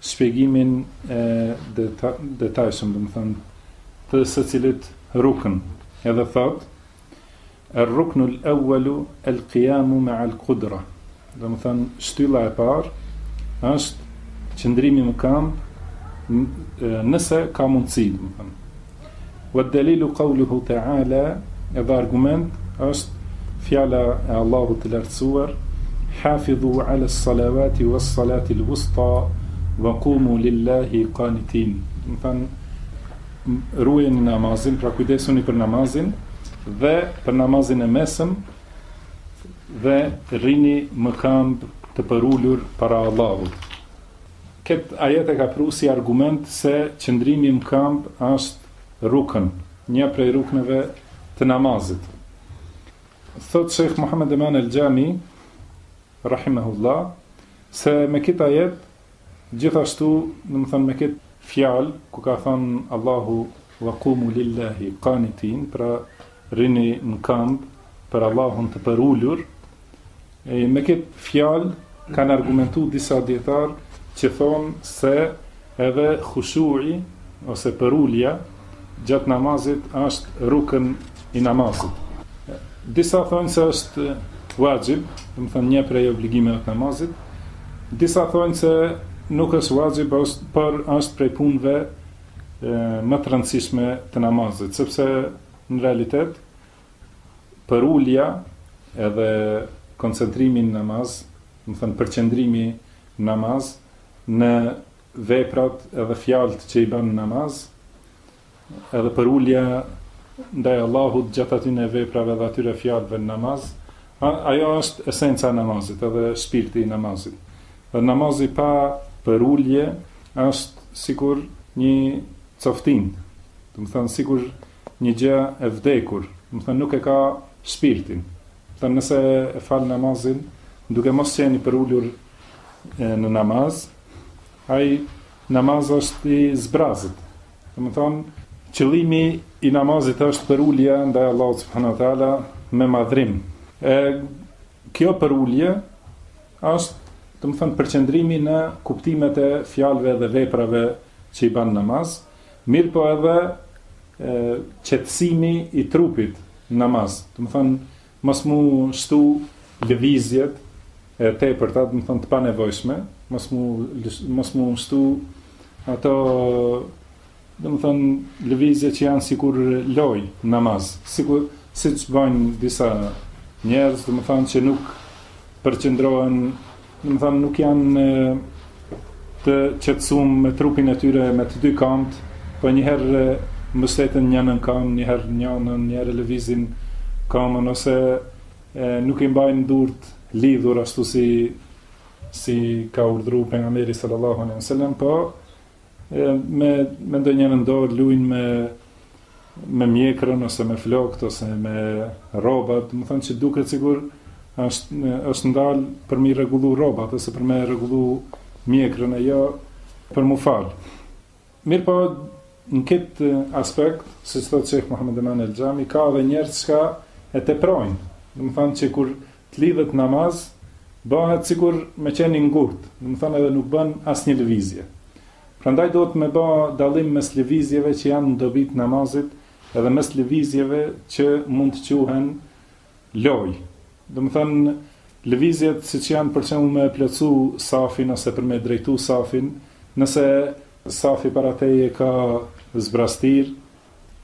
shpjegimin e detajshëm, domethënë, të secilit rukn, edhe thot Ar-ruknu al-awwalu al-qiyamu ma'a al-qudra. Domethënë, shtylla e parë është qëndrimi në kamb nëse ka mundësi, domethënë. Wa dalilu qawluhu ta'ala dhe argument është fjala e Allahut të lartësuar hafidhu ala s-salawati was-salati l-wusta wa qumu lillahi qanitin. Domethënë ruajeni namazin, pra kujdesuni për namazin dhe për namazin e mesëm dhe rrini më këmbë të përulur para Allahut. Këtë ajet e ka pru si argument se qëndrimi n'këmbë është rukn, një prej rukneve të namazit. Thotë Shejh Muhammed Eman El Xhami, rahimehullah, se me këtë ajet, gjithashtu, domethënë me këtë fjalë, ku ka thënë Allahu wa kumu lillahi qanitin, pra rrini në këmbë, për Allahun të përulur, E me këtë fjalë kanë argumentuar disa dietar që thonë se edhe khushui ose përulja gjatë namazit është rukën i namazit. Disa thonë se është wajib, domethënë një prej obligimeve të namazit. Disa thonë se nuk është wajib, por është prej punëve më të rëndësishme të namazit, sepse në realitet përulja edhe koncentrimi në namaz, domethënë përqendrimi në namaz, në veprat edhe fjalët që i bën në namaz, edhe përulja ndaj Allahut gjatë atyre veprave dhe atyre fjalëve në namaz, ajo është esenca e namazit, edhe shpirti i namazit. Dhe namazi pa përulje është sikur një coftinë, domethënë sikur Një gjë e vdekur, domethënë nuk e ka shpirtin. Domethënë nëse e fal namazin duke mos qenë i përulur në namaz, ai namaz është i zbrazët. Domethënë qëllimi i namazit është përulja ndaj Allahut subhanahu wa taala me madhërim. E kjo përulje është domethënë përqendrimi në kuptimet e fjalëve dhe veprave që i ban n'namaz, Mirëpo edhe qetësimi i trupit në namaz, domethënë mos mu shtu lëvizjet e tepërta, domethënë të panevojshme, mos mu mos mu shtu ato domethënë lëvizje që janë sikur lojë n'namaz, sikur siç bëjnë disa njerëz, domethënë që nuk përqendrohen Domethënë nuk janë të qetësum me trupin e tyre me të dy kamtë, po një herë mbështeten njanën kamë, një herë njanën, një herë lëvizin kamën ose nuk i mbajnë durt lidhur ashtu si si ka urdhru pejgamberi sallallahu alejhi wasallam, po me me njanën dorë luajnë me me mjekrën ose me flokët ose me rrobat, domethënë që duket sikur është është ndal për me i rregullu rrobat ose për me rregullu mjekrën e jo për m'u fal. Mirëpo në këtë aspekt, siç thotë Sheikh Muhammed Eman El Xhami, ka edhe njerëz që e teprojnë. Domethënë që kur Të lidhet n'namaz, bahet sikur me qenë i ngurtë, domethënë edhe nuk bën asnjë lëvizje. Prandaj duhet me ba dallim mes lëvizjeve që janë në dobi të namazit edhe mes lëvizjeve që mund të quhen lojë. Domethënë lëvizjet siç janë për shembull me e plotësu safin ose për me drejtu safin, nëse safi para teje ka zbrastir,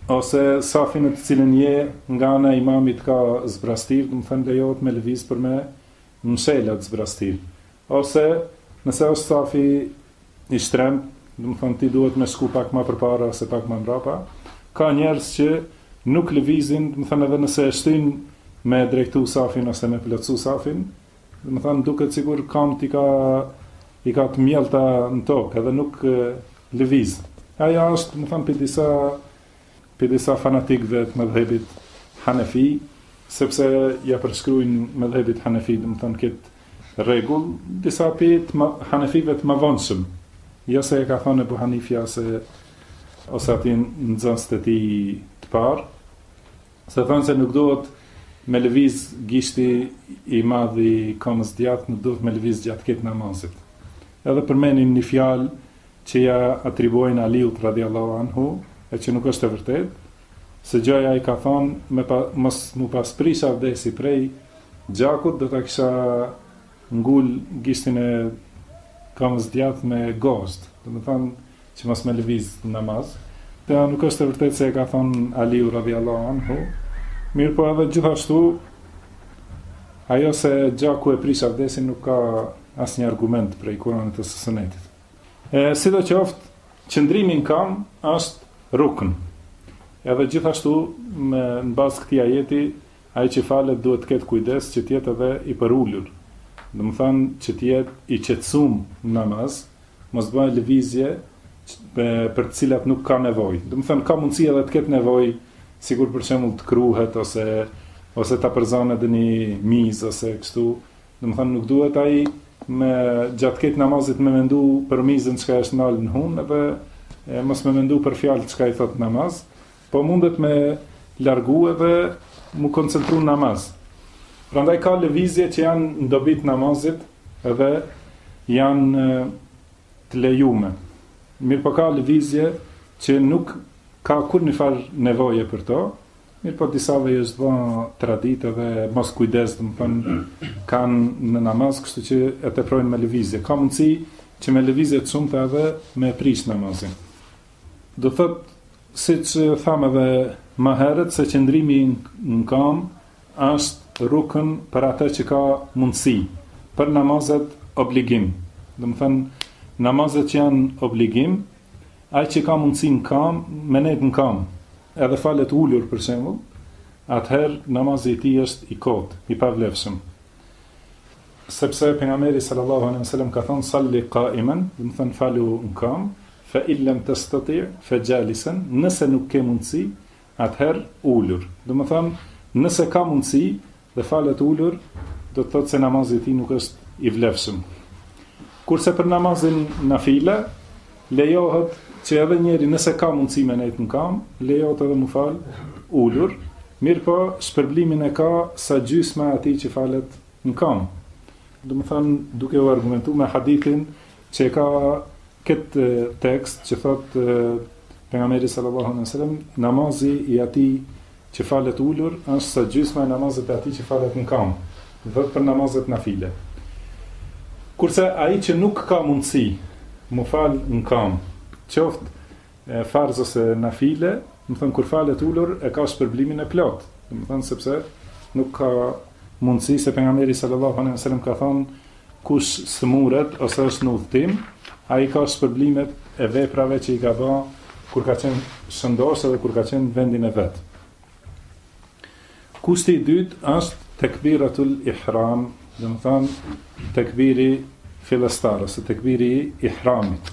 Ose safi në të cilin je nga ana e imamit ka zbrastirë, domethënë lejohet me lëviz për me mshel atë zbrastir. Ose nëse është safi i shtremt, domethënë ti duhet me shku pak ma përpara ose pak ma mrapa, ka njerëz që nuk lëvizin, domethënë edhe nëse e shtyn me drejtu safin ose me plotësu safin, Domethënë duket sikur kamt i ka i ka të mjellta në tokë edhe nuk lëviz. Ajo është, domethënë, prej disa prej disa fanatikëve të medhhebit Hanefi, sepse ja përshkrujnë medhhebit Hanefi, domethënë këtë rregull, disa prej Hanefive të mavonshëm. Jo se e ka thënë Ebu Hanifja se ose ata nxënësit e tij të parë, Se thonë se nuk duhet me lëviz gishti i madh i këmës djathtë, nuk duhet me lëviz gjatë krejt namazit. Edhe përmendin një fjalë që ja atribuojnë Aliut radiallahu anhu, e që nuk është e vërtet, se gjoja ai ka thonë, me pa, mos m'u pas prish avdesi prej gjakut, do ta kisha ngull gishtin e këmës djathtë me gozhd. Domethënë, Që mos me lëviz në namaz. Kjo nuk është e vërtetë se e ka thënë Aliu radhiyallahu anhu. Mirpo edhe gjithashtu ajo se gjaku e prish avdesin nuk ka asnjë argument prej Kuranit dhe Sunetit. E sidoqoftë, qëndrimi n'kam është rukn. Edhe gjithashtu me në bazë të këtij ajeti, ai që falet duhet të ketë kujdes që të jetë edhe i përulur. Domethënë që të jetë i qetësum në namaz, Mos bëhen lëvizje për të cilat nuk ka nevojë. Domethanë ka mundësi edhe të ketë nevojë, sikur për shembull të kruhet ose ose ta përzanë edhe një mizë ose kështu. Domethanë nuk duhet ai gjatë krejt namazit me mendu për mizën çka është nalë në hunë edhe mos me mendu për fjalë çka i thotë në namaz, Po mundet me largu edhe m'u koncentru në namaz. Prandaj ka lëvizje që janë në dobi të namazit dhe janë të lejume. Mirëpo ka lëvizje që nuk ka kurrnjëfarë nevoje për to, mirëpo disave u është bo traditë dhe moskujdes domethanë kanë në namaz, kështu që e teprojnë me lëvizje. Ka mundësi që me lëvizje të shumta edhe me prish namazin. Do të thotë, siç thamë edhe më herët, se qëndrimi në kamë është rukn për atë që ka mundësi, për namazet obligim. Domethanë, namazet që janë obligim, ai që ka mundësi në kamë, me nejtë në kamë, edhe falet ulur për shembull, atëherë namazi i tij është i kotë, i pavlefshëm. Sepse Pejgamberi sallallahu alejhi ve sellem ka thënë salli qaiman, domethanë falu në kamë, fa in lam tastati fa jalisan, nëse nuk ke mundësi, atëherë ulur. Domethanë, nëse ka mundësi dhe falet ulur, do të thotë se namazi i tij nuk është i vlefshëm. Kurse për namazin nafile lejohet që edhe njeri nëse ka mundësi me nejtë në kam, lejohet edhe m'u falë ulur, mirëpo shpërblimin e ka sa gjysma e atij që falet në kam, domethanë duke u argumentu me hadithin që e ka këtë tekst që thotë pejgamberi sallallahu alaihi wasallam namazi i atij që falet ulur është sa gjysma e namazit të atij që falet në kam dhe për namazet nafile kurse ai që nuk ka mundësi m'u falë në kam qoftë e farz ose nafile, domethanë kur falet ulur e ka shpërblimin e plotë, domethanë sepse nuk ka mundësi se pejgamberi sallallahu alejhi ve sellem ka thënë kush sëmuret ose është në udhëtim, ai ka shpërblimet e veprave që i ka ba kur ka qenë shëndoshë edhe kur ka qenë në vendin e vet. Kushti i dytë është tekbiratul ihram, domethanë tekbiri fillestar ose tekbiri i ihramit.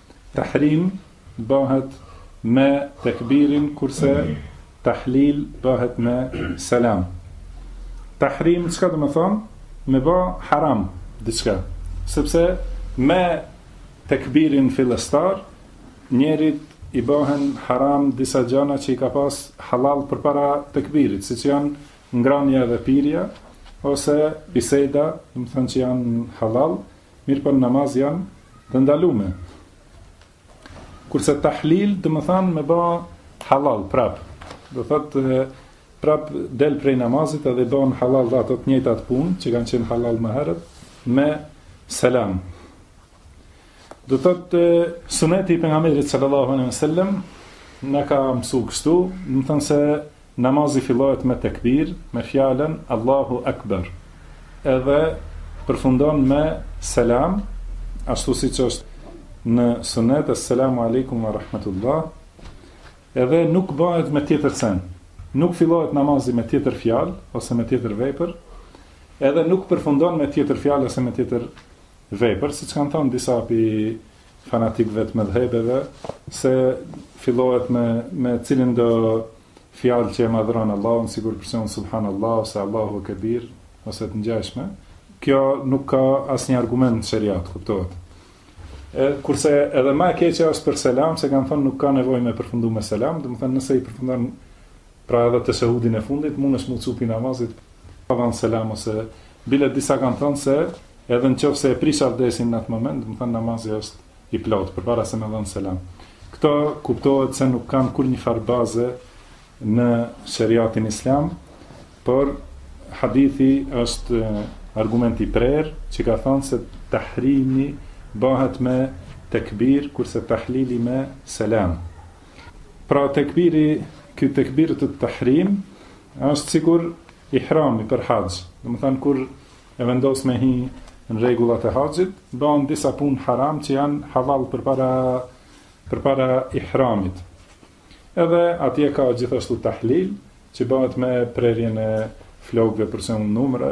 Tahrim bahet me tekbirin kurse tahlil bahet me selam. Tahrim çka domethanë? Me ba haram diçka. Sepse me tekbirin fillestar njerit i bahen haram disa gjana që i ka pas halal përpara tekbirit, siç janë ngrania dhe pirja ose biseda, domethanë që janë halal, Mirpo në namaz janë të ndalume. Kurse tahlil domethënë me ba halal prap. Domethënë prap del prej namazit edhe bën halal ato të njëjtat punë që kanë qenë halal më herët me selam. Do të thotë suneti i pejgamberit sallallahu alejhi dhe sellem na ka mësu kështu, domethënë se Namazi fillohet me tekbir, me fjalën Allahu Akbar, edhe përfundon me selam, ashtu siç është në sunet, Assalamu Alejkum wa Rahmetullah, edhe nuk bahet me tjetër sen. Nuk fillohet namazi me tjetër fjalë ose me tjetër vepër, edhe nuk përfundon me tjetër fjalë ose me tjetër vepër, siç kanë thënë disa pi fanatikëve të medhhebeve se fillohet me me cilëndo fjalë që e madhron Allahun sikur për shembull subhanallah ose Allahu kebir ose të ngjashme kjo nuk ka asnjë argument në shariat kuptohet e kurse edhe ma e keqja është për selam se kanë thënë nuk ka nevojë me përfundu me selam domethënë nëse i përfundon Pra edhe teshehudin e fundit munesh m'u çu pi namazit pa dhanë selam ose bile disa kanë thënë se edhe në qoftë se e prish abdestin në atë moment, domethënë namazi është i plotë, përpara se me dhënë selam. Këto kuptohet se nuk kanë kurrnjëfarë baze në sheriatin islam, por hadithi është argument i prerë, që ka thënë se tahrimi bëhet me tekbir, kurse tahlili me selam. Pra tekbiri, ky tekbiret tahrim, është sikur ihrami për haxh. Domethënë, kur e vendos me hi në regullat e haxhit, ban disa punë haram që janë halal përpara, përpara ihramit. Edhe atje ka gjithashtu tahlil, që bahet me prerjen e flokëve për shembull n'umre,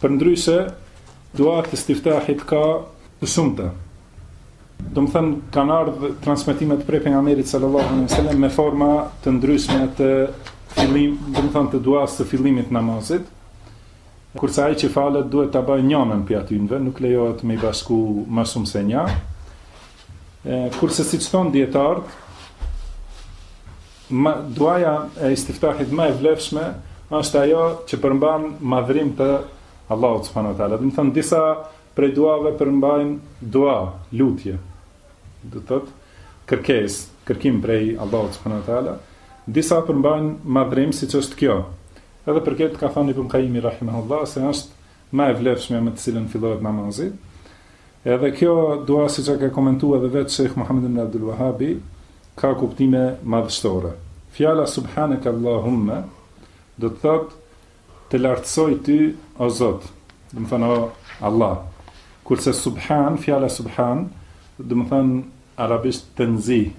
Përndryshe, dua të istiftahit ka të shumta. Domethënë, kanë ardh transmetimet prej pejgamberit sallallahu alejhi dhe sellem me forma të ndryshme të fillim, domethënë të duas së fillimit namazit. Kurse ai që falet duhet ta bajë njanën prej atynve, nuk lejohet me i bashku ma shumë se nja. Kurse siç thonë dietarët, duaja e istiftahit ma e vlefshme është ajo që përmban madhrim të Allahut subhanahu wa taala. Domethënë disa prej duave përmbajnë dua, lutje. Do të thotë kërkesë, kërkim prej Allahut subhanahu wa taala. Disa përmbajnë madhrim siç është kjo. Edhe për këtë ka thënë Ibn Kajimi rahimahullah se është ma e vlefshmja me të cilën fillohet namazi. Edhe kjo dua siç e ka komentu edhe vetë Shejh Muhamed ibn Abdul Wahabi ka kuptime madhështore. Fjala Subhanak Allahumma do të thotë të lartësoj ty o Zot, domethënë Allah. Kurse Subhan, fjala Subhan, domethënë arabisht tenzih,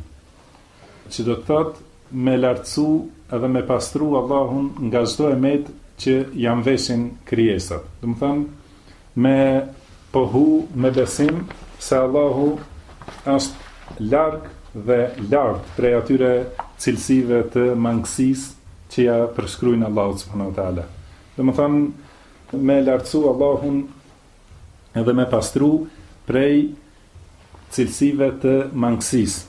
Që do të thotë me lartësu edhe me pastru Allahun nga çdo e metë që ia mveshin krijesat. Domethënë, me pohu me besu se Allahu është larg dhe lart prej atyre cilësive të mangësisë që ia përshkrujnë Allahut subhanahu wa ta'ala. Domethënë, me lartësu Allahun edhe me pastru prej cilësive të mangësisë.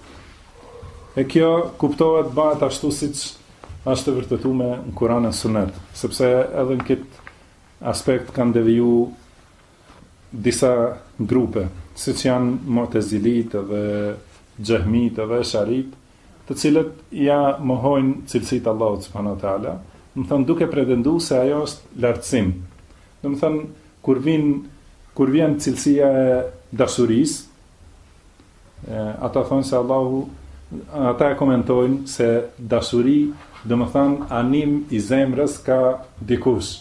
E kjo kuptohet bahet ashtu siç është e vërtetume në Kuran e Sunet, sepse edhe në këtë aspekt kanë deviju disa grupe, siç janë Mutezilitë dhe Xhehmitë dhe Esharitë, të cilët ia mohojnë cilësitë Allahut subhanahu wa taala, domethanë duke pretendu se ajo është lartësim. Domethanë kur vin kur vjen cilësia e dashurisë, ata thonë se Allahu ata e komentojnë se dashuri, domethanë anim i zemrës ka dikush.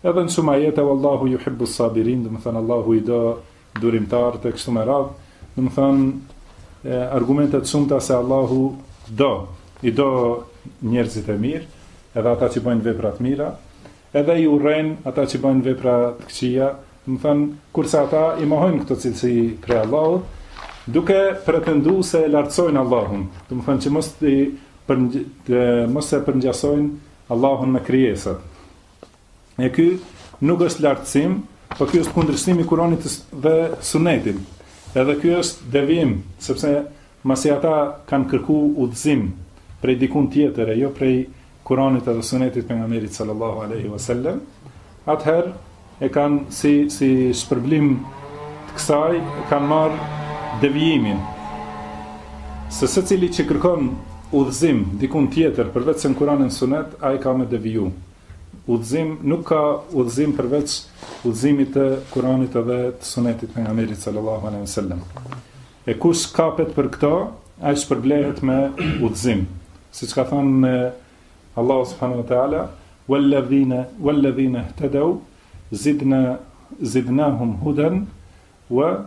Edhe në shumë ajete wallahu yuhibbu s-sabirin, domethënë Allahu i do durimtarët e kështu me radhë, domethënë argumente të shumta se Allahu do i do njerëzit e mirë, edhe ata që bëjnë vepra të mira, edhe i urren ata që bëjnë vepra të këqija, domethënë, kurse ata i mohojnë këto cilësi prej Allahut, duke pretendu se e lartësojnë Allahun, domethënë që mos të, të, mos e përngjasojnë Allahun me krijesat. E ky nuk është lartësim, por ky është kundërshtim i Kuranit dhe Sunetit. Edhe ky është devijim, sepse masi ata kanë kërku udhëzim prej dikun tjetër e jo prej Kuranit edhe Sunetit pejgamberit sallallahu alaihi wasallam, atëherë e kanë si si shpërblim të kësaj e kanë marrë devijimin. Se secili që kërkon Udhëzim, dikun tjetër, përveç se në Kuran e në Sunet, ai ka me deviju. Udhëzim, nuk ka udhëzim përveç udhëzimit të Kuranit edhe të Sunetit të pejgamberit sallallahu alejhi ve sellem. E kush kapet për këto, ai shpërblehet me udhëzim. Siç ka thënë Allahu subhanahu wa taala, "Walladhina walladhina ihtadaw zidna zidnahum hudan wa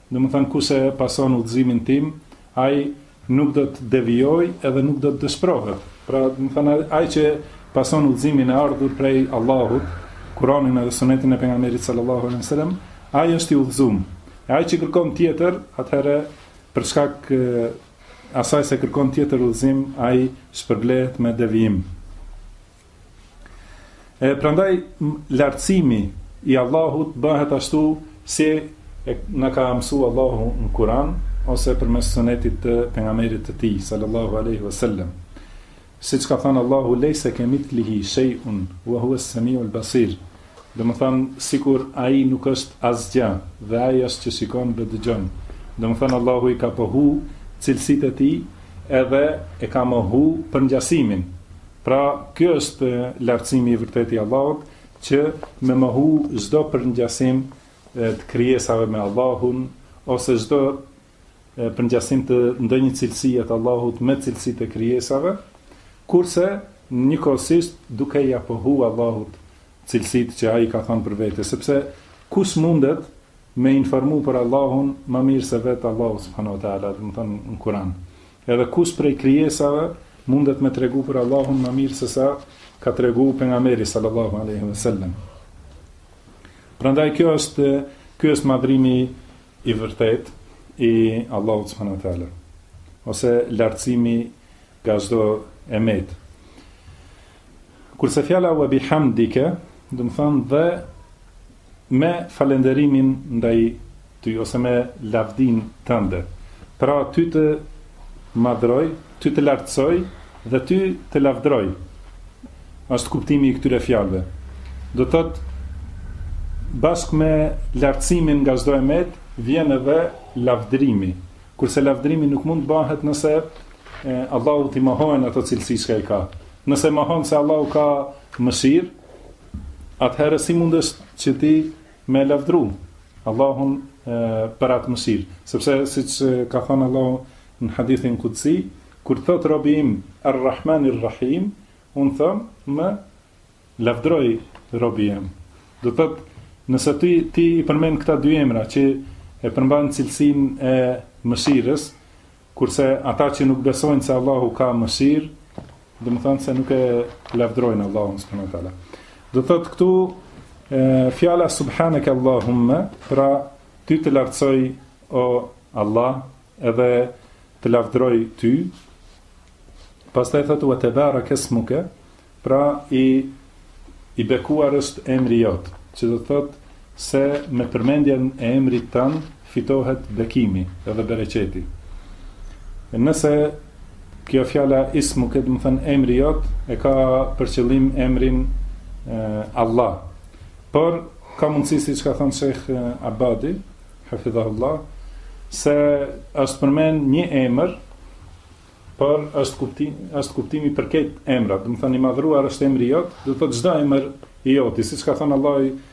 Domethënë kush e pason udhëzimin tim, ai nuk do të devijojë edhe nuk do të dëshpërohet. Pra, domethënë ai që pason udhëzimin e ardhur prej Allahut, Kuranin edhe Sunetin e Pejgamberit sallallahu alejhi ve sellem, ai është i udhëzuar. E ai që kërkon tjetër, atëherë për shkak asaj se kërkon tjetër udhëzim, ai shpërblehet me devijim. E prandaj lartësimi i Allahut bëhet ashtu si na ka mësuar Allahu në Kur'an ose përmes sunetit të pejgamberit të tij sallallahu alaihi wasallam. Siç ka thënë Allahu lejse kemithlihi shay'un wa huwa as-sami'ul basir. Domethënë sikur ai nuk është asgjë dhe ai është që shikon dhe dëgjon. Domethënë Allahu i ka pohu cilësitë e tij edhe e ka mohu përngjasimin. Pra, ky është lartësimi i vërtetë i Allahut, që me mohu çdo përngjasim të krijesave me Allahun, ose çdo përngjasim të ndonjë cilësie të Allahut me cilësitë e krijesave, kurse njëkohësisht duke ia pohu Allahut cilësitë që ai ka thënë për vete, sepse kush mundet Me informu për Allahun më mirë se vetë Allahu subhanahu wa taala, domethënë në Kur'an. Edhe kush prej krijesave mundet me tregu për Allahun më mirë se sa ka tregu pejgamberi sallallahu alaihi wasallam. Prandaj ky është ky është madhrimi i vërtetë i Allahut subhanahu wa taala ose lartësimi nga çdo e metë. Kurse fjala wa bihamdike, domethënë dhe Me falënderimin ndaj Ty ose me lavdinë Tënde. Pra Ty të madhroj, Ty të lartësoj dhe Ty të lavdroj. Është kuptimi i këtyre fjalëve. Domethënë bashkë me lartësimin nga çdo e metë, vjen edhe lavdrimi. Kurse lavdrimi nuk mund të bëhet nëse Allahut i mohohen ato cilësi që ai ka. Nëse mohon se Allahu ka mëshirë, Atëherë si mundesh që ti me e lavdru Allahun për atë mëshirë? Sepse siç ka thënë Allahu në hadithin kudsi, kur thotë robi im Ar-Rahman Ar-Rahim, unë them më lavdroi robi im. Do thotë nëse ti i përmend këta dy emra që e përmban cilësinë e mëshirës, Kurse ata që nuk besojnë se Allahu ka mëshirë, domethënë se nuk e lavdërojnë Allahun subhanahu wa taala. Do të thotë këtu fjala subhanaka allahumma pra ty të lartësoj o Allah edhe të lavdroj ty pastaj thotë wa tabarakasmuka Pra i i bekuar është emri jot, që do të thotë se me përmendjen e emrit tënd fitohet bekimi dhe bereqeti. Nëse kjo fjala ismuke domethënë emri jot, e ka për qëllim emrin e, Allah. Por, ka mundësi siç ka thënë Shekh Abadi, Hafidhahullah, se është përmend një emër Por është kuptimi, është kuptimi për krejt emrat, domethënë i madhruar është emri jot, do të thotë çdo emër i joti, siç ka thënë Allahu në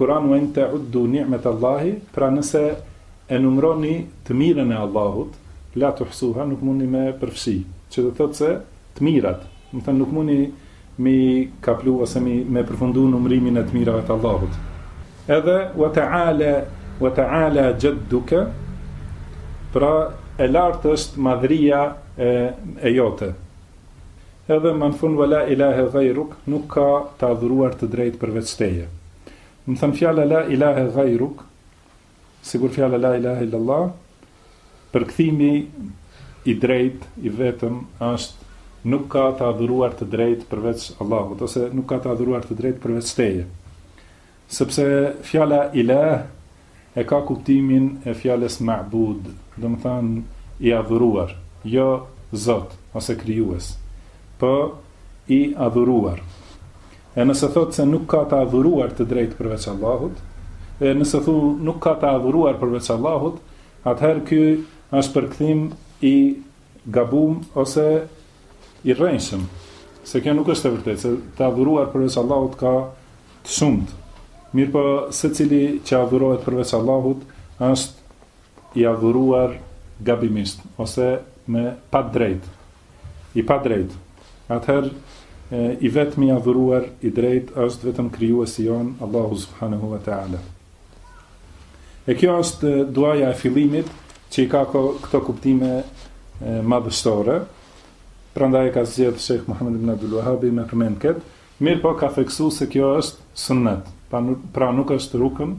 Kur'an wa in ta'uddu ni'mat Allahi, pra nëse e numroni të mirën e Allahut, la tuhsuha nuk mundni me përfshi, që do të thotë se të mirat, domethënë nuk mundni mi kaplu ose mi me përfundu numërimin e të mirave të Allahut. Edhe wa ta'ala wa ta'ala jadduka pra e lartë është madhëria e, e jote. Edhe më në fund wa la ilahe ghayruk nuk ka të adhuruar të drejtë përveç teje. Domethënë fjala la ilahe ghayruk Sikur fjala la ilahe illallah, përkthimi i drejtë, i vetëm është nuk ka të adhuruar të drejtë përveç Allahut ose nuk ka të adhuruar të drejtë përveç teje. Sepse fjala ilah e ka kuptimin e fjalës ma'bud, domethanë i adhuruar, jo zot ose krijues, po i adhuruar. E nëse thotë se nuk ka të adhuruar të drejtë përveç Allahut, e nëse thu nuk ka të adhuruar përveç Allahut, atëherë ky është përkthim i gabum ose i rrenshëm, se kjo nuk është e vërtetë, se të adhuruar përveç Allahut ka të shumtë. Mirëpo secili që adhurohet përveç Allahut është i adhuruar gabimisht, ose me padrejtë, i padrejtë, atëherë i vetmi i adhuruar i drejtë është vetëm krijuesi jonë, Allahu subhanahu wa taala. E kjo është duaja e fillimit që i ka këto kuptime madhështore. Prandaj e ka zgjedhë Sheikh Muhammed ibn Abdul Wahhab me përmend këtë, Mirëpo ka theksu se kjo është sunnet, pra nuk është rukn,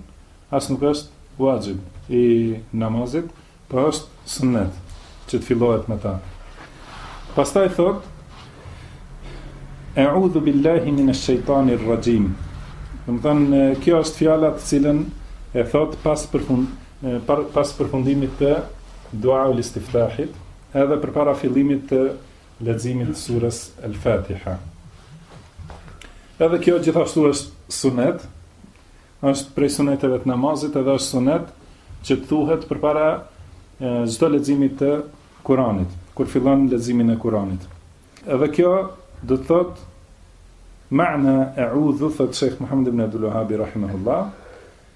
as nuk është uaxhib i namazit, po është sunnet që të fillohet me ta. Pastaj thot E'udhu billahi minesh shejtanir rajim. Domethënë kjo është fjala të cilën e thot pas përfund pas përfundimit të dua ul istiftahit, edhe përpara fillimit të leximit të surës El Fatiha. Edhe kjo gjithashtu është sunet, është prej suneteve të namazit edhe është sunet që të thuhet përpara çdo leximit të kuranit, kur fillon leximin e kuranit. Edhe kjo do të thot ma'na eudhu thotë Shekh Muhammed ibn Abdulvehabi Rahimahullah,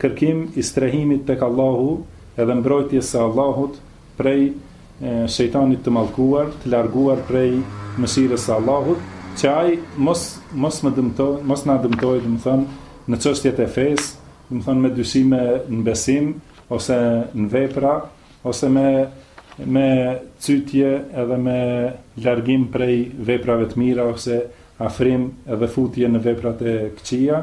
Kërkim i strehimit tek Allahu edhe mbrojtjes së Allahut prej Shejtanit të mallkuar, të larguar prej mëshirës së Allahut, që ai mos mos më dëmtojë, mos na dëmtojë, domethënë, në çështjet e fesë, domethënë me dyshime në besim ose në vepra, ose me me cytje edhe me largim prej veprave të mira ose afrim edhe futje në veprat e këqija,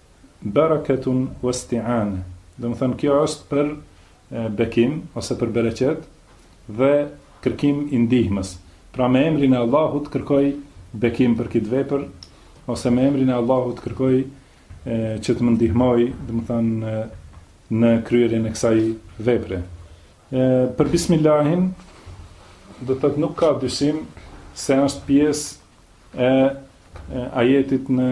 Bereketun wa isti'ane, domethënë kjo është për bekim ose për bereqet dhe kërkim i ndihmës. Pra me emrin e Allahut kërkoj bekim për këtë vepër ose me emrin e Allahut kërkoj që të më ndihmoj, domethënë, në kryerjen e kësaj vepre. E, për bismillahin, domethënë nuk ka dyshim se është pjesë e, e ajetit në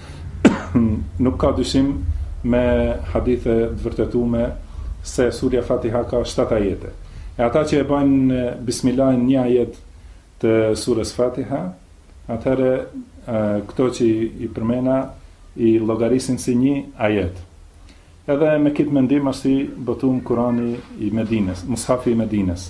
Nuk ka dyshim me hadithe të vërtetume se surja Fatiha ka 7 ajete. E ata që e bëjnë bismillahin një ajet të surës Fatiha, atëherë këto që i përmena i llogarisin si një ajet. Edhe me kitë mendim është i botum Kurani i Medinës, Mushafi i Medinës.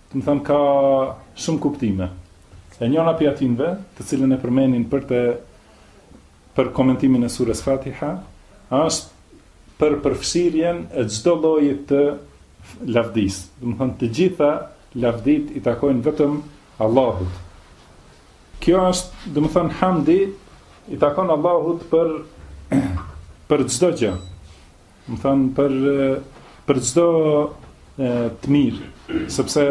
Domethënë ka shumë kuptime. E njëra prej atyre, të cilën e përmenin për të për komentimin e surës Fatiha, është për përfshirjen e çdo lloji të lavdisë. Domethënë të gjitha lavditë i takojnë vetëm Allahut. Kjo është, domethënë hamdi i takon Allahut për për çdo gjë. Domethënë për, për çdo të mirë, sepse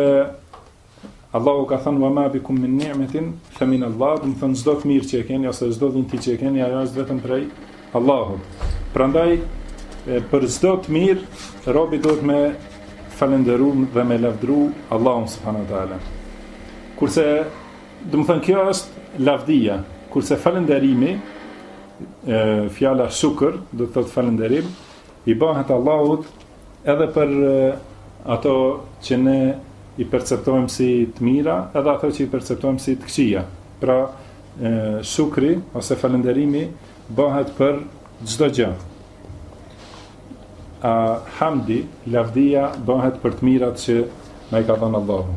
Allahu ka thënë ve ma bikum min ni'metin fa min Allah, domethënë çdo të mirë që e keni ose çdo dhunti që e keni ajo është vetëm prej Allahut. Prandaj për çdo të mirë robi duhet me falënderu dhe me lavdru Allahun subhanahu wa taala. Kurse domethënë kjo është lavdia, kurse falënderimi fjala shukr do të thotë falënderim i bëhet Allahut edhe për ato që ne i perceptojmë si të mira edhe ato që i perceptojmë si të këqija pra shukri ose falënderimi bëhet për çdo gjë a hamdi lavdia bëhet për të mirat që na i ka dhënë Allahu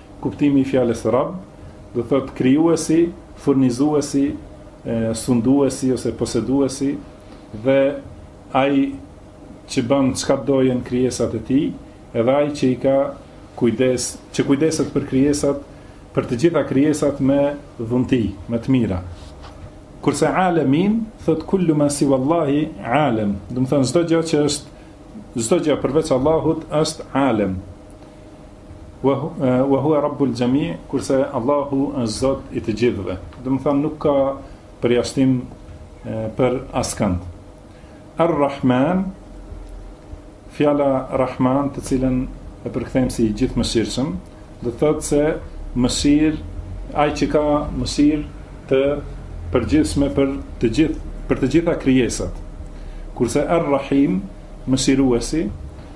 Kuptimi i fjalës Rabb do të thotë krijuesi, furnizuesi, sunduesi ose poseduesi dhe ai që bën çka të dojën krijesat e tij, edhe ai që i ka kujdes, që kujdeset për krijesat, për të gjitha krijesat me dhunti, me të mira. Kurse alemin thot kullu ma siwallahi alem, domethënë çdo gjë që është çdo gjë përveç Allahut është alem. Wa huwa Rabbul Jami, kurse Allahu është Zot i të gjithëve. Do të thonë nuk ka përjashtim për askënd. Ar-Rahman fjala Rahman, të cilën e përkthejmë si i gjithëmëshirshëm, do të thotë se mëshirë, ai që ka mëshirë të përgjithshme për të gjithë për të gjitha krijesat. Kurse Ar-Rahim, mëshiruesi,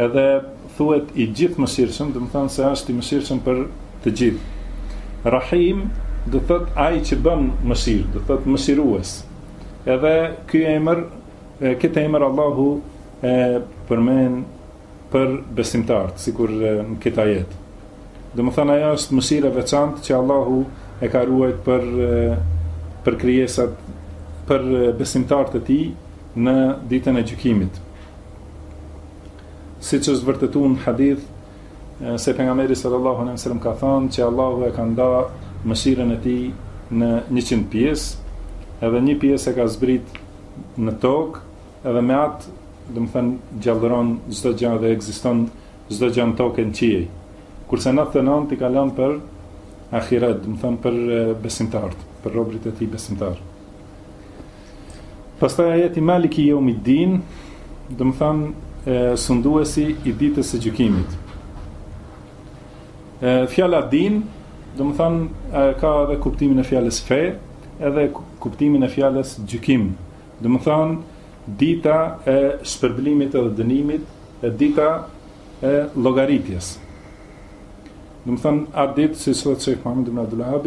Edhe thuhet i gjithëmëshirshëm, do të thonë se është i mëshirshëm për të gjithë. Rahim do të thotë ai që bën mëshirë, do të thotë mëshirues. Edhe ky emër, këtë emër Allahu e përmend për besimtarët, sikur në këtë ajet. Domethënë ajo është mëshira e veçantë që Allahu e ka ruajt për për krijesat për besimtarët e tij në ditën e gjykimit. Siç është vërtetu në hadith se pejgamberi sallallahu alejhi ve sellem ka thënë që Allahu e ka nda mëshirën e tij në 100 pjesë, edhe një pjesë e ka zbrit në tokë, edhe me atë, domethënë, gjallëron çdo gjë dhe ekziston çdo gjë në tokë e në qiej. Kurse 99 i ka lënë për ahiret, domethënë për besimtarët, për robërit e tij besimtarë. Pastaj ajeti Maliki Yawmiddin, domethënë sunduesi i ditës së gjykimit. E fjala din, domethënë ka edhe kuptimin e fjalës fe, edhe kuptimin e fjalës gjykim. Domethënë dita e shpërblimit edhe dënimit, e dita e llogaritjes. Domethënë atë ditë siç thot Sheikh Muhammed ibn Abdul Wahhab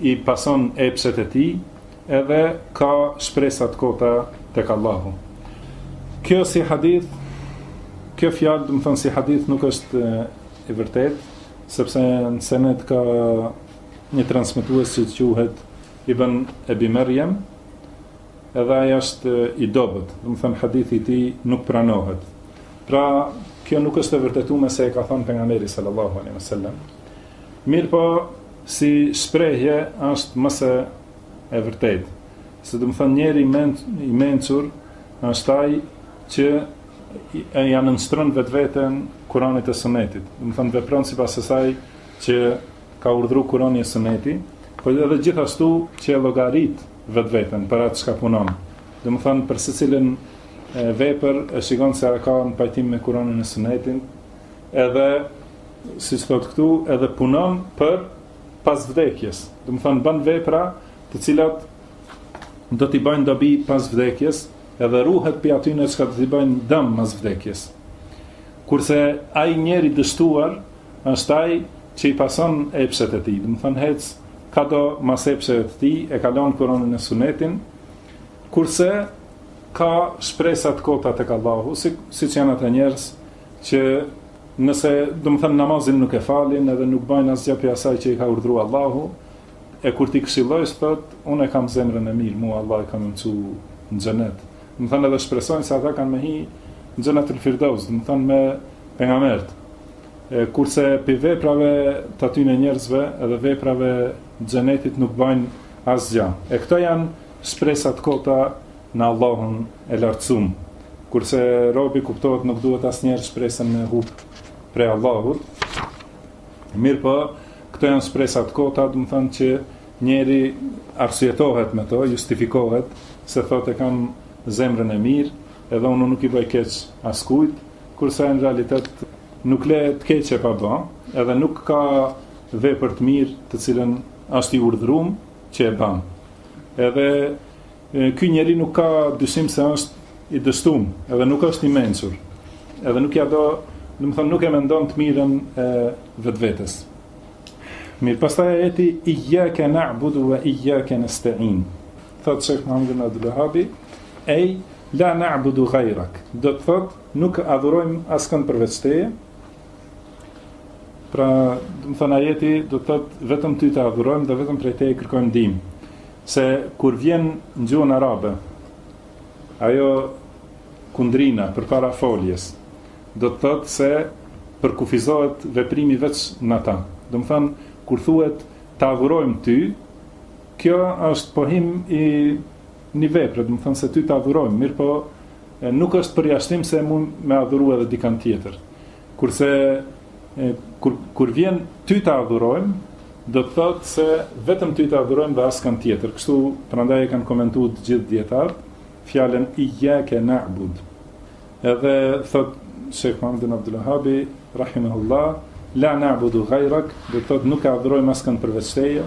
i pason epshet e tij edhe ka shpresa të kota tek Allahu. Kjo si hadith, kjo fjalë, domethënë si hadith nuk është i vërtetë, sepse në senet ka një transmitues që quhet Ibn Ebi Merjem, edhe ai është i dobët, domethënë hadithi i tij nuk pranohet. Pra, kjo nuk është e vërtetume se e ka thënë pejgamberi sallallahu alejhi ve sellem. Mirëpo, si shprehje është më se e vërtetë, se domethënë njeri i mençur është ai që ia nënshtron vetveten Kuranit e Sunetit, domethënë vepron sipas asaj që ka urdhëruar Kurani e Suneti, por edhe gjithashtu që e llogarit vetveten për atë çka punon. Domethënë për secilën vepër e shikon se a ka në pajtim me Kuranin e Sunetin, edhe siç thotë këtu, edhe punon për pas vdekjes. Domethënë bën vepra të cilat do t'i bëjnë dobi pas vdekjes, edhe ruhet prej atyne çka do t'i bëjnë dëm pas vdekjes. Kurse ai njeri i dështuar, është ai që i pason epshet e tij, domethënë hec kado mas epsheve të tij, e kalon Kuranin e Sunetin, kurse ka shpresa të kota tek Allahu, si, siç janë ata njerëz, Që nëse, domethënë namazin nuk e falin edhe nuk bëjnë asgjë prej asaj që i ka urdhëruar Allahu, e kur t'i këshillojsh thotë, unë e kam zemrën e mirë, mua Allahu ka me m'çu në xhenet. Domethënë edhe shpresojnë se ata kanë me hi në xhenetul firdaus, domethënë me pejgamberët. Kurse prej veprave të atyne njerëzve edhe veprave të xhenetit nuk bëjnë asgjë. E këto janë shpresa të kota në Allahun e Lartësum. Kurse robi kuptohet nuk duhet asnjëherë shpresën me humb prej Allahut. Mirëpo, këto janë shpresa të kota, domethënë që njeri arsyetohet me to, justifikohet se thotë kam zemrën e mirë, edhe unë nuk i bëj keq askujt, kurse në realitet nuk le të keqe pa bë, edhe nuk ka vepër të mirë të cilën është i urdhëruar që e bën. Edhe Ky njeri nuk ka dyshim se është i dështum, edhe nuk është i mençur, edhe nuk ia do, domethënë nuk e mendon të mirën e vetvetes. Mirë, pastaj ajeti, ijjake na'budu ve ijjake nestein. Thotë shejh Muhammed ibn Abdulvehabi, ej, la na'budu gajrak. Do të thotë, nuk adhurojmë askën përveç teje, Pra, domethënë ajeti do të thotë vetëm ty të adhurojmë dhe vetëm prej teje kërkojmë ndihmë. Se kur vjen në gjuhën arabe, ajo kundrina përpara foljes, do të thotë se përkufizohet veprimi veç në ta. Domethënë kur thuhet të adhurojmë ty, kjo është pohim i një vepre, domethënë se ty të adhurojmë, mirëpo Nuk është përjashtim se mund me adhuru edhe dikan tjetër. Kurse, kur, kur vjen ty të adhurojmë, do të thotë se vetëm ty të adhurojmë dhe askënd tjetër. Kështu, prandaj e kanë komentu të gjithë dijetarët, fjalën ijjake nabudu. Edhe, thotë, Shejh Muhammed ibn Abdulvehabi, Rahimahullah, la nabudu gajrak, do të thotë nuk e adhurojmë askënd përveç teje,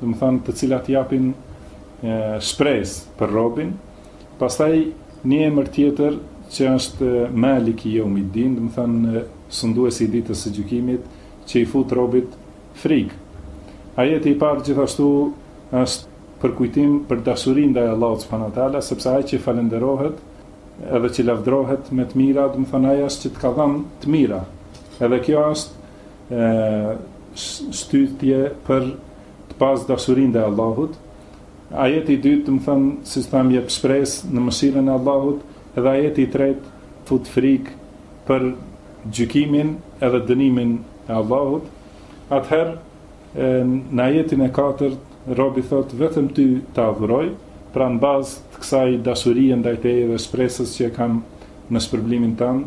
domethënë të cilat japin shpresë për robin, pastaj një emër tjetër që është Maliki Yawmiddin, do të thënë sunduesi i ditës së gjykimit, që i fut robit frikë. Ajeti i parë gjithashtu është përkujtim për dashurinë ndaj Allahut subhanahu wa taala, sepse ai që falënderohet edhe që lavdrohet me të mira, do të thënë ai është që të ka dhënë të mira. Edhe kjo është e, shtytje për të pas dashuri ndaj Allahut. Ajeti i dytë, domethënë, siç thamë, jep shpresë në mëshirën e Allahut, edhe ajeti i tretë, fut frikë për gjykimin edhe dënimin e Allahut. Atëherë, në ajetin e katërt, robi thotë, vetëm ty të adhuroj, pra në bazë të kësaj dashurie ndaj teje dhe shpresës që e kam në shpërblimin tand,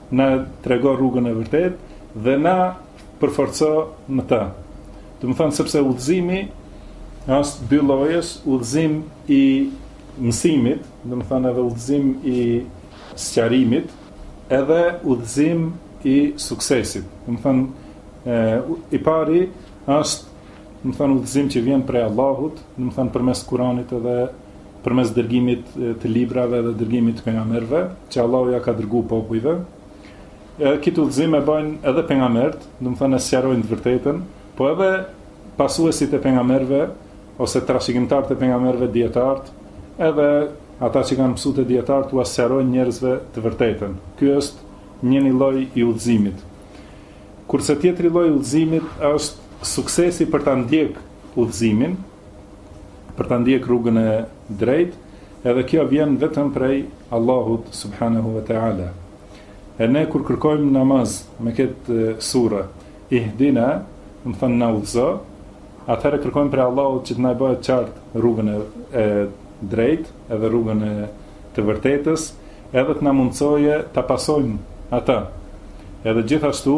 Na trego rrugën e vërtetë dhe na përforco në të. Do të thonë sepse udhëzimi është dy llojesh, udhëzim i mësimit, do të thonë edhe udhëzim i sqarimit, edhe udhëzim i suksesit. Do të thonë i pari është do të thonë udhëzim që vjen prej Allahut, do të thonë përmes Kuranit edhe përmes dërgimit të librave dhe dërgimit të pejgamberëve, që Allahu ua ka dërguar popujve. Këtë udhëzim e bëjnë edhe pejgamberët, do të thonë sqarojnë të vërtetën, po edhe pasuesit e pejgamberëve ose trashëgimtarët e pejgamberëve dijetarët, edhe ata që kanë mësuar te dijetarët u sqarojnë njerëzve të vërtetën. Ky është një lloj i udhëzimit. Kurse tjetri lloj udhëzimit është suksesi për ta ndjek udhëzimin, për ta ndjek rrugën e drejtë, edhe kjo vjen vetëm prej Allahut subhanahu wa taala. E ne kur kërkojmë në namaz me këtë sure, ihdina, do të thonë na udhëzo, atëherë kërkojmë prej Allahut që të na bëjë të qartë rrugën e drejtë, edhe rrugën e të vërtetës, edhe të na mundësojë të pasojmë atë. Edhe gjithashtu,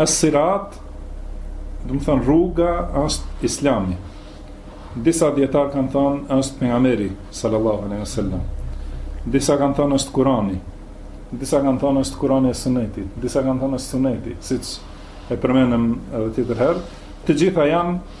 As-Sirat, do të thonë rruga është Islami. Disa dijetarë kanë thënë është pejgamberi sallallahu alaihi wasallam. Disa kanë thënë është Kurani. Disa kanë thënë është Kurani e Suneti. Disa kanë thënë është Suneti, siç e përmendëm edhe tjetër herë. Të gjitha janë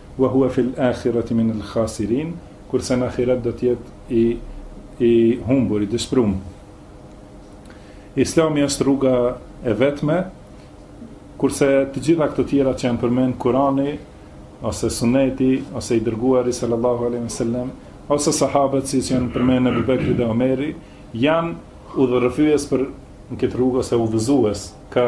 Wa huwa fil akhirati min al khasirin, kurse në ahiret do të jetë i i humbur, i dëshpërum. Islami është rruga e vetme, kurse të gjitha këto tjera që janë përmen Kurani, ose suneti, ose i dërguari sallallahu alaihi wasallam, ose sahabët si që janë përmen Ebu Bekri dhe Omeri, janë udhërrëfyes për në këtë rrugë ose udhëzues ka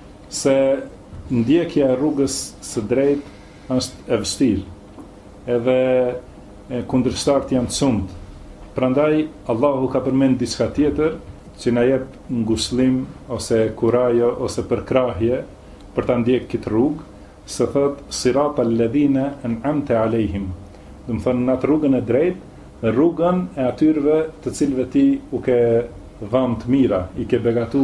Se ndjekja e rrugës së drejtë është e vështirë, edhe kundërshtartë janë të shumtë. Prandaj Allahu ka përmend diçka tjetër që na jep ngushëllim ose kurajo ose përkrahje për ta ndjek këtë rrugë, se thotë sirata alladhina en'amte alejhim, domethënë në atë rrugën e drejtë, rrugën e atyrve të cilëve ti u ke dhanë të mira, i ke begatu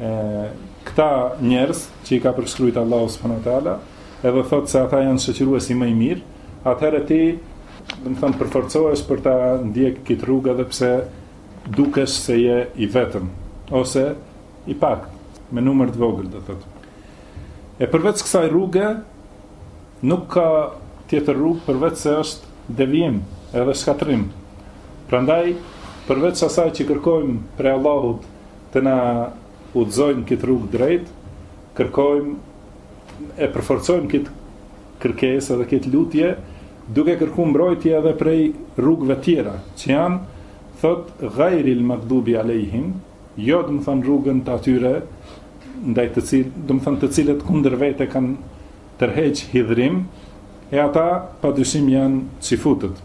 e, këta njerëz që i ka përshkruajt Allahu subhanahu wa taala, edhe thotë se ata janë shoqëruesi më i mirë, atëherë ti domethënë përforcohesh për ta ndjek këtë rrugë edhe pse dukesh se je i vetëm ose i pak me numër të vogël do thotë. E përveç kësaj rruge nuk ka tjetër rrugë përveç se është devijim edhe shkatrim. Prandaj përveç asaj që kërkojmë prej Allahut Të na udhëzojë në këtë rrugë të drejtë, kërkojmë e përforcojmë këtë kërkesë edhe këtë lutje, duke kërku mbrojtje edhe prej rrugëve tjera, që janë, thot, gajril magdubi alejhim, jo domethënë rrugën të atyre, ndaj të cilë, domethënë të cilët kundër vete kanë tërheq hidhërim, e ata pa dyshim janë çifutët.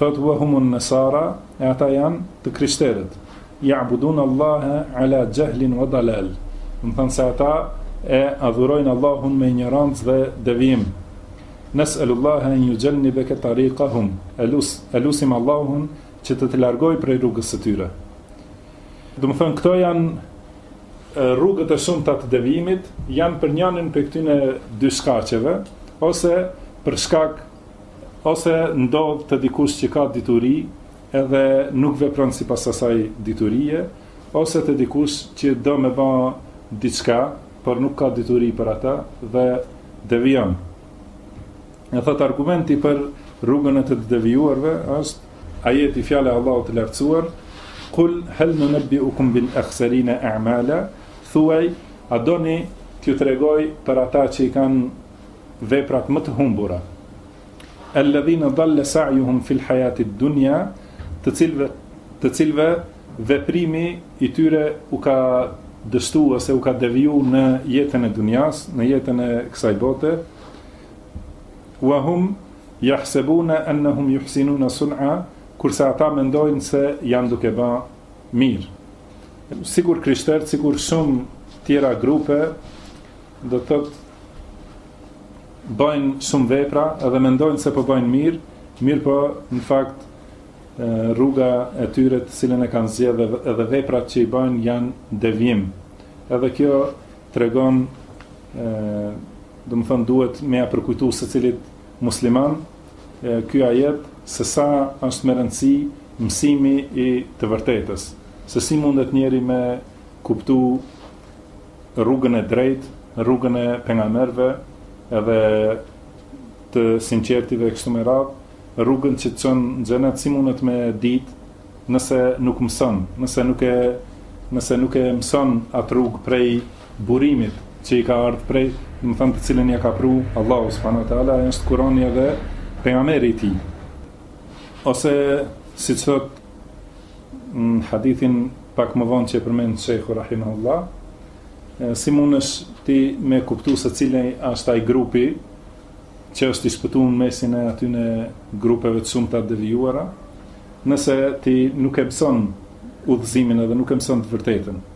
Thotë wa humun nesara, e ata janë, të krishterët, Ja'budun Allahe ala xhehlin wa dalal, domethënë se ata e adhurojnë Allahun me injorancë dhe devijim, Nes'elullahe en yujennibeke tariqahum, e lus, e lusim Allahun që të të largojë prej rrugës së tyre. Domethënë këto janë rrugët e shumta të devijimit, janë për njërin prej këtyre dy shkaqeve ose për shkak Ose ndodh te dikush që ka dituri edhe nuk vepron sipas asaj diturie, ose te dikush që do me ba diçka, por nuk ka dituri për atë dhe devijon. E thot argumenti për rrugën e të devijuarve është ajeti fjala e Allahut të lartësuar Kul hel nunebbiukum bil ekhserine a'mala Thuaj, a doni t'ju tregoj për ata që i kanë veprat më të humbura. Alladhina dhalla sa'yuhum fil hayati dunya, të cilëve të cilëve veprimi i tyre u ka dështu ose u ka deviju në jetën e dunjas, në jetën e kësaj bote, wa hum jahsebuna ennehum juhsinuna sun'a, kurse ata mendojnë se janë duke ba mirë. Sikur krishterët, sikur shumë tjera grupe, Do të thotë bëjnë shumë vepra edhe mendojnë se po bëjnë mirë, mirëpo në fakt rruga e tyre të cilën e kanë zgjedhë edhe veprat që i bëjnë janë devijim. Edhe kjo tregon ë domethënë duhet me ia përkujtu secilit musliman ky ajet se sa është me rëndësi mësimi i të vërtetës se si mundet njeri me kuptu rrugën e drejtë, rrugën e pejgamberëve edhe të sinqertive e kështu me radhë, rrugën që të çon në xhenet si mundet me ditë nëse nuk mëson, nëse nuk e nëse nuk e mëson atë rrugë prej burimit që i ka ardhur prej, domethënë të cilën ia ka pru Allahu subhanahu wa taala, ai është Kurani edhe pejgamberi i tij. Ose siç thotë Në hadithin pak më vonë që e përmend Sheikhu rahimahullah, si mundesh ti me kuptu se cili është ai grupi që është i shpëtuar në mesin e atyne grupeve të shumta të devijuara, nëse ti nuk e mëson udhëzimin edhe nuk e mëson të vërtetën.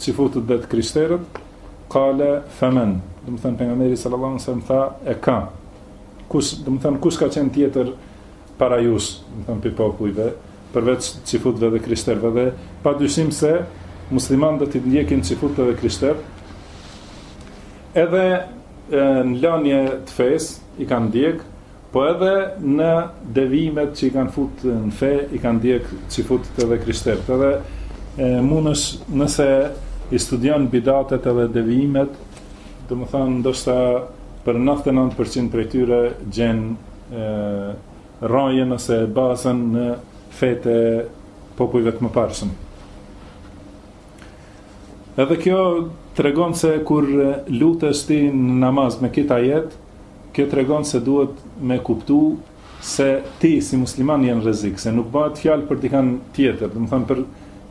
Çifutët edhe krishterët? Kale femen, domethënë pejgamberi sallallahu alajhi wasallam tha e ka. Kush, domethënë kush ka qenë tjetër para jush, domethënë pej popujve, përveç çifutëve dhe krishterëve dhe pa dyshim se muslimanët do t'i ndjekin çifutët dhe krishterët. Edhe në lënie të fesë i kanë ndjek, Po edhe në devijimet që i kanë fut në fe, i kanë ndjek çifutët edhe krishterët. Edhe e, munësh nëse i studion bidatet edhe devijimet, domethanë ndoshta për 99% prej tyre e gjen rrajën ose bazën në fetë e popujve të mëparshëm. Edhe kjo tregon se kur lutesh ti në namaz me kit ajet, Kjo tregon se duhet me kuptu se ti si musliman je në rrezik, se nuk bëhet fjalë për dikën tjetër, domethënë për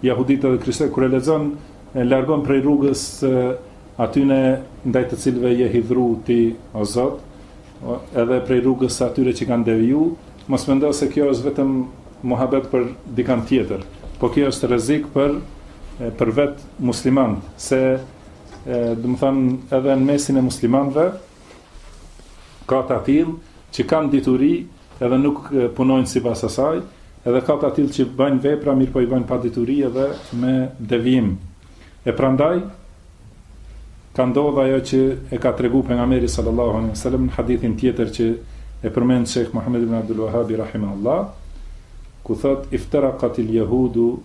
jehuditë dhe krishterët kur e lexon e largon prej rrugës së atyne ndaj të cilëve je hidhru ti o Zot, edhe prej rrugës së atyre që kanë deviju, mos mendo se kjo është vetëm muhabet për dikën tjetër, po kjo është rrezik për për vetë muslimanët, se domethënë edhe në mesin e muslimanëve ka të tillë që kanë dituri edhe nuk punojnë sipas asaj, edhe ka të tillë që bëjnë vepra mirëpo i bëjnë pa dituri edhe me devijim. E prandaj ka ndodhur ajo që e ka treguar pejgamberi sallallahu alaihi wasallam në hadithin tjetër që e përmend Sheikh Muhammed ibn Abdul Wahhab rahimahullah ku thot iftaraqat al yahudu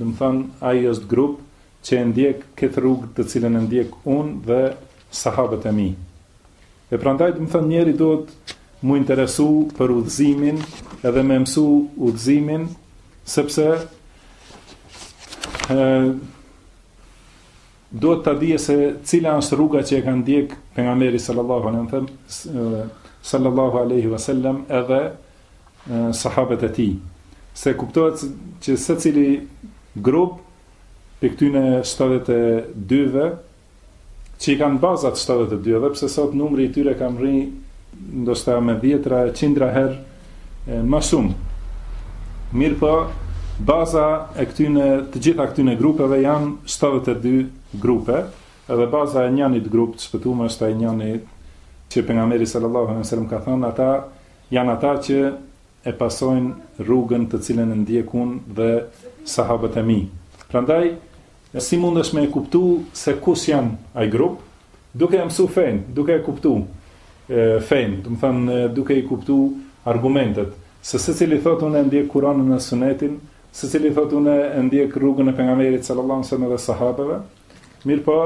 Domethënë ai është grup që e ndjek këtë rrugë të cilën e ndjek unë dhe sahabët e mi. E prandaj domethënë njeri duhet m'u interesu për udhëzimin edhe me mësu udhëzimin sepse e, Duhet ta dije se cila është rruga që e ka ndjek pejgamberi sallallahu alejhi ve sellem, sallallahu alejhi ve sellem edhe sahabët e tij. Se kuptohet që secili grup i këtyne 72-ve që i kanë bazat 72-ve, pse se sot numri i tyre ka mrri ndoshta me dhjetra e qindra herë ma shumë. Mirëpo, baza e këtyne, të gjitha këtyne grupeve janë 72 grupe, edhe baza e njanit grup të shpëtum është ai njani që pejgamberi sallallahu alejhi ve sellem ka thënë, ata janë ata që e pasojnë rrugën të cilën e ndjek unë dhe sahabët e mi. Prandaj, E si mundesh me e kuptu se kush janë ai grup? Duke e mësu fenë, duke e kuptu fenë, domethënë duke i kuptu argumentet, se secili thotë unë e ndjek Kur'anin dhe Sunetin, secili thotë unë e ndjek rrugën e pejgamberit sallallahu alaihi wasallam dhe sahabëve, mirëpo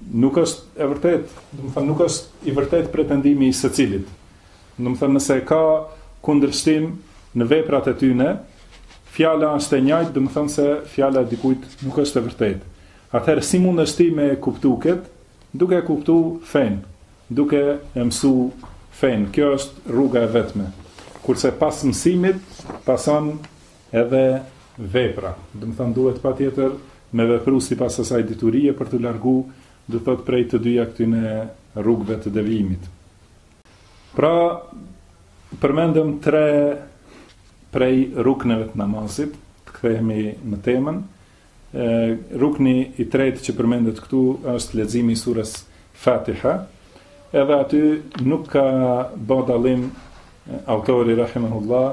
Nuk është e vërtetë, domethënë nuk është i vërtetë pretendimi i secilit. Domethënë nëse ka kundërshtim në veprat e tyne, fjala është e njajtë, domethënë se fjala e dikujt nuk është e vërtetë. Atëherë si mundesh ti me kuptu këtë? Duke e kuptu fenë, duke e mësu fenë. Kjo është rruga e vetme. Kurse pas mësimit pason Edhe vepra, domethënë duhet patjetër me vepru sipas asaj diturie për t'u largu, domethënë prej të dyja këtyne rrugëve të devijimit. Pra, përmendëm tre prej rukneve të namazit, të kthehemi në temën. Rukni i tretë që përmendet këtu është leximi i surës Fatiha. Edhe aty nuk ka bë dallim autori rahimahullah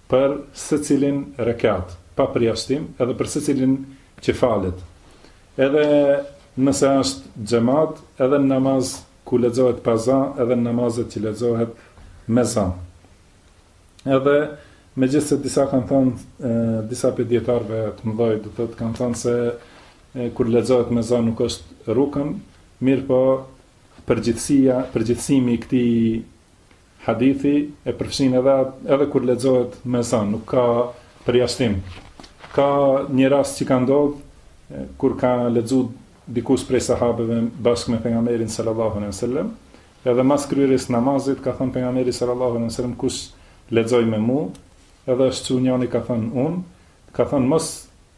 për secilin rekat, pa përjashtim, edhe për secilin që falet, edhe nëse është xhemat, edhe në namaz ku lexohet pa zâ, edhe në namazet që lexohet me za. Edhe megjithëse disa kanë thënë disa prej dijetarëve të mëdhej, do të thotë kanë thënë se kur lexohet me zâ nuk është rukën, mirëpo përgjithësia, përgjithësimi i këtij hadithi e përfshin edhe atë, edhe kur lexohet me zâ, nuk ka përjashtim. Ka një rast që ka ndodhur kur ka lexu dikush prej sahabeve bashkë me pejgamberin sallallahu alejhi dhe sellem, edhe mas kryerjes t'namazit ka thënë pejgamberi sallallahu alejhi dhe sellem kush lexoi me mua, edhe është çu njëri ka thënë un, ka thënë mos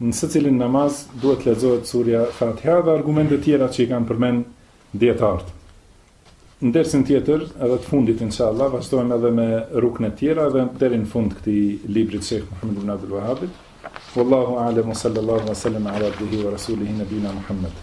Në secilin namaz duhet të lexohet surja Fatiha dhe argumente tjera që i kanë përmend dijetarët. Në dersin tjetër, edhe të fundit inshallah, vazhdojmë edhe me ruknet tjera dhe deri në fund këtij librit Sheikh Muhammed ibn Abdul Wahhab. Wallahu a'lam wa sallallahu wa sallam ala abdihi wa rasulihi nabina Muhammed.